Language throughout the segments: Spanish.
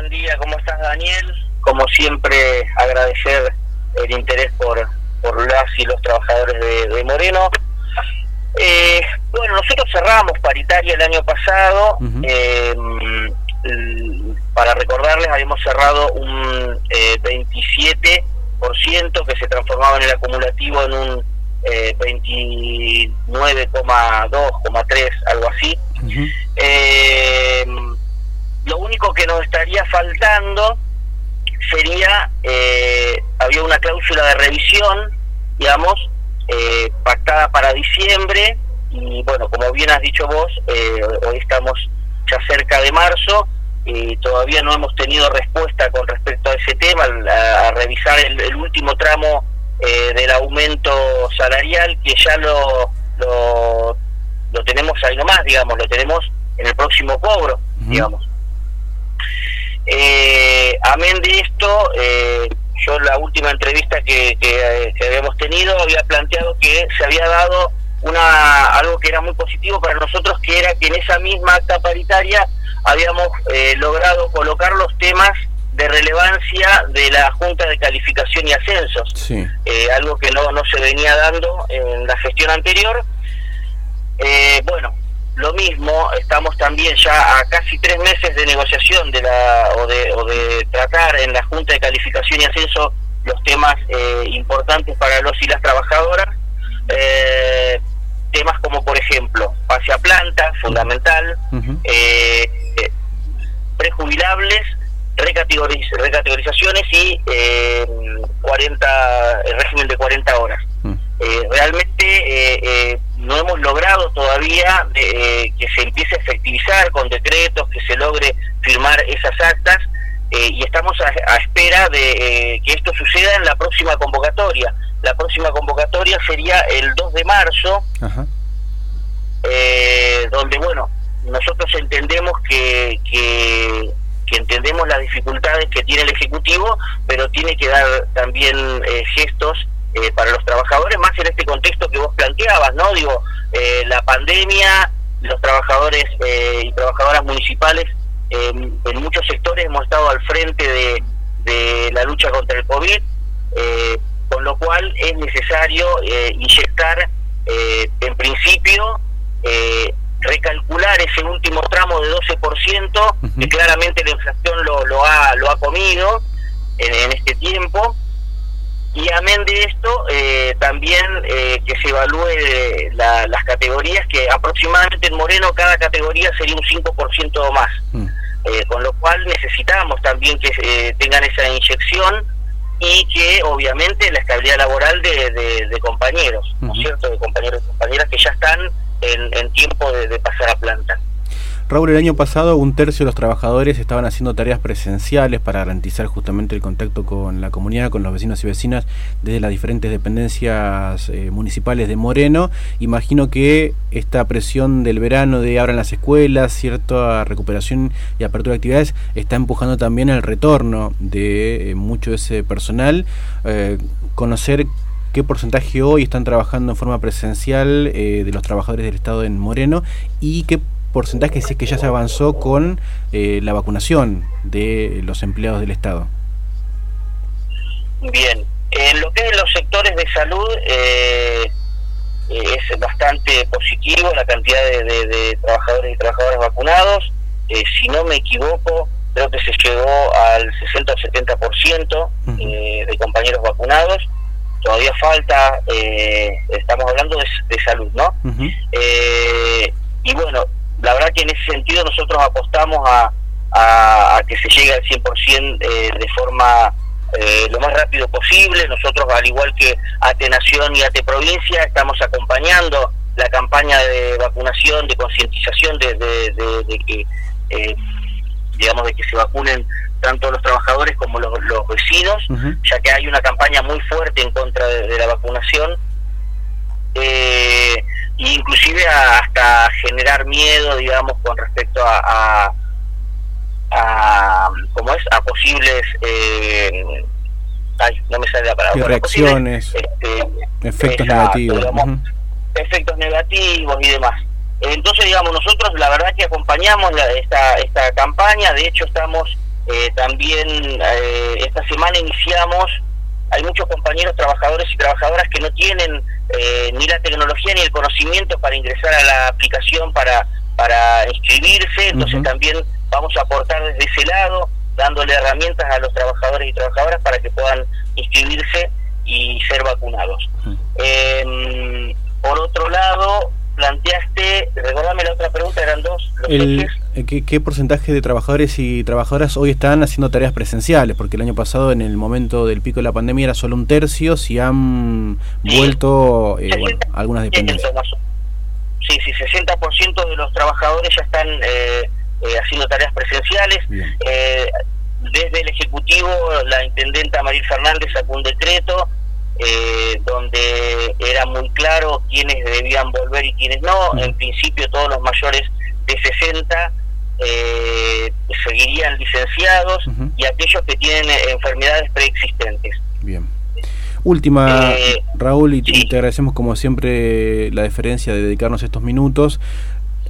buen día, ¿cómo estás Daniel? Como siempre, agradecer el interés por, por las y los trabajadores de, Moreno. Eh, bueno, nosotros cerramos paritaria el año pasado. Eh, para recordarles, habíamos cerrado un eh, 27% que se transformaba en el acumulativo en un eh, 29,2,3, algo así. eh, único que nos estaría faltando sería, eh, había una cláusula de revisión, digamos, eh, pactada para diciembre, y bueno, como bien has dicho vos, eh, hoy estamos ya cerca de marzo, y todavía no hemos tenido respuesta con respecto a ese tema, a, revisar el, último tramo del aumento salarial, que ya lo, lo, lo tenemos ahí nomás, digamos, lo tenemos en el próximo cobro, digamos. Eh, amén de esto, eh, yo la última entrevista que, que, habíamos tenido había planteado que se había dado una algo que era muy positivo para nosotros, que era que en esa misma acta paritaria habíamos eh, logrado colocar los temas de relevancia de la Junta de Calificación y Ascensos, eh, algo que no, no se venía dando en la gestión anterior. Eh, bueno, lo mismo, estamos también ya a casi tres meses de negociación de la o de, o de tratar en la Junta de Calificación y Ascenso los temas eh, importantes para los y las trabajadoras. Eh, temas como, por ejemplo, pase a planta, fundamental, eh, prejubilables, recategorizaciones y 40 el régimen de 40 horas. Mm. realmente no hemos logrado todavía eh, que se empiece a efectivizar con decretos, que se logre firmar esas actas eh, y estamos a, espera de eh, que esto suceda en la próxima convocatoria. La próxima convocatoria sería el 2 de marzo, donde, bueno, nosotros entendemos que, que, que, entendemos las dificultades que tiene el Ejecutivo, pero tiene que dar también gestos eh, para los trabajadores, más en este contexto que vos planteabas, ¿no? Digo, eh, la pandemia, los trabajadores eh, y trabajadoras municipales en muchos sectores hemos estado al frente de, de la lucha contra el COVID, con lo cual es necesario inyectar, en principio, recalcular ese último tramo de 12%, que claramente la inflación lo, lo, ha, lo ha comido en, en este tiempo, y amén de esto, eh, también eh, que se evalúe las categorías, que aproximadamente en Moreno cada categoría sería un 5% más. Mm. Eh, con lo cual necesitamos también que tengan esa inyección y que obviamente la estabilidad laboral de, de, compañeros, ¿no es cierto? De compañeros y compañeras que ya están en, en tiempo de pasar a planta. Raúl, el año pasado un tercio de los trabajadores estaban haciendo tareas presenciales para garantizar justamente el contacto con la comunidad, con los vecinos y vecinas desde las diferentes dependencias eh, municipales de Moreno. Imagino que esta presión del verano de abran las escuelas, cierta recuperación y apertura de actividades, está empujando también el retorno de eh, mucho de ese personal. Eh, conocer qué porcentaje hoy están trabajando en forma presencial de los trabajadores del Estado en Moreno y qué porcentaje si es que ya se avanzó con eh, la vacunación de los empleados del Estado? Bien, en lo que es los sectores de salud eh, es bastante positivo la cantidad de, trabajadores y trabajadoras vacunados. Eh, si no me equivoco, creo que se llegó al 60 o 70% de compañeros vacunados. Todavía falta, estamos hablando de, salud, ¿no? y bueno, la verdad que en ese sentido nosotros apostamos a, a, que se llegue al 100% eh, de forma eh, lo más rápido posible. Nosotros, al igual que ATE Nación y ATE Provincia, estamos acompañando la campaña de vacunación, de concientización de, de, que, eh, digamos, de que se vacunen tanto los trabajadores como los, vecinos, ya que hay una campaña muy fuerte en contra de, la vacunación. Eh, inclusive hasta generar miedo, digamos, con respecto a, a, ¿cómo es? A posibles, eh, ay, no me sale la palabra. Reacciones, este, efectos negativos. Efectos negativos y demás. Entonces, digamos, nosotros la verdad que acompañamos esta, esta campaña, de hecho estamos también esta semana iniciamos hay muchos compañeros trabajadores y trabajadoras que no tienen eh, ni la tecnología ni el conocimiento para ingresar a la aplicación para, para inscribirse, entonces también vamos a aportar desde ese lado, dándole herramientas a los trabajadores y trabajadoras para que puedan inscribirse y ser vacunados. Em, por otro lado, planteaste, recordame la otra pregunta, eran dos. el, eh, ¿qué, porcentaje de trabajadores y trabajadoras hoy están haciendo tareas presenciales? Porque el año pasado, en el momento del pico de la pandemia, era solo un tercio, si han vuelto eh, algunas dependencias. Sí, sí, 60% de los trabajadores ya están eh, haciendo tareas presenciales. desde el Ejecutivo, la intendenta María Fernández sacó un decreto donde era muy claro quiénes debían volver y quiénes no. En principio, todos los mayores de 60 eh, seguirían licenciados y aquellos que tienen eh, enfermedades preexistentes. Bien. Última, eh, Raúl, y, te agradecemos como siempre la deferencia de dedicarnos estos minutos.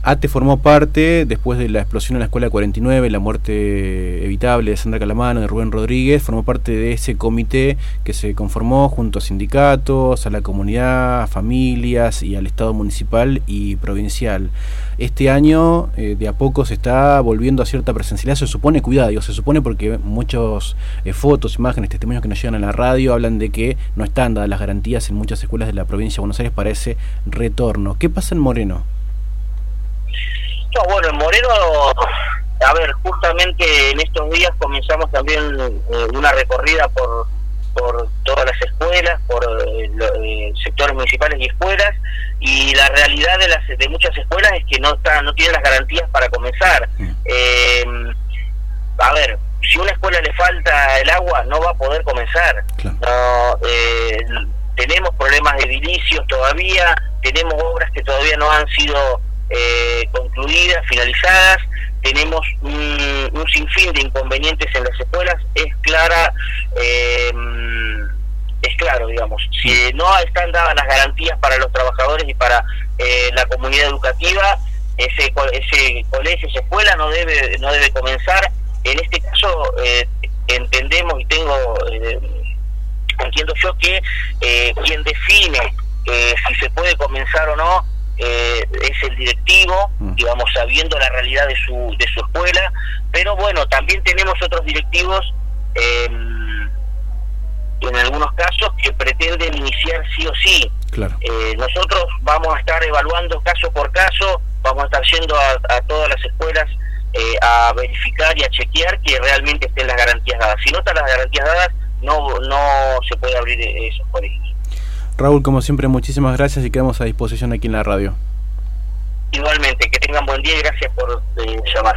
ATE formó parte, después de la explosión en la Escuela 49, la muerte evitable de Sandra Calamano, de Rubén Rodríguez, formó parte de ese comité que se conformó junto a sindicatos, a la comunidad, a familias y al Estado municipal y provincial. Este año eh, de a poco se está volviendo a cierta presencialidad, se supone, cuidado, se supone porque muchas eh, fotos, imágenes, testimonios que nos llegan a la radio hablan de que no están dadas las garantías en muchas escuelas de la provincia de Buenos Aires para ese retorno. ¿Qué pasa en Moreno? No, bueno, en Moreno, a ver, justamente en estos días comenzamos también eh, una recorrida por, por todas las escuelas, por eh, eh, sectores municipales y escuelas, y la realidad de las de muchas escuelas es que no están, no tienen las garantías para comenzar. Mm. a ver, si a una escuela le falta el agua, no va a poder comenzar. No, tenemos problemas de edilicios todavía, tenemos obras que todavía no han sido eh, concluidas, finalizadas, tenemos un, sinfín de inconvenientes en las escuelas, es clara, eh, es claro, digamos, si no están dadas las garantías para los trabajadores y para eh, la comunidad educativa, ese, ese colegio, esa escuela no debe, no debe comenzar. En este caso entendemos y tengo, entiendo yo que quien define si se puede comenzar o no eh, es el directivo, mm. digamos, sabiendo la realidad de su, de su escuela, pero bueno, también tenemos otros directivos, em, en algunos casos, que pretenden iniciar sí o sí. Eh, nosotros vamos a estar evaluando caso por caso, vamos a estar yendo a, todas las escuelas eh, a verificar y a chequear que realmente estén las garantías dadas. Si no están las garantías dadas, no, no se puede abrir esos colegios. Raúl, como siempre, muchísimas gracias y quedamos a disposición aquí en la radio. Igualmente, que tengan buen día y gracias por eh, llamar.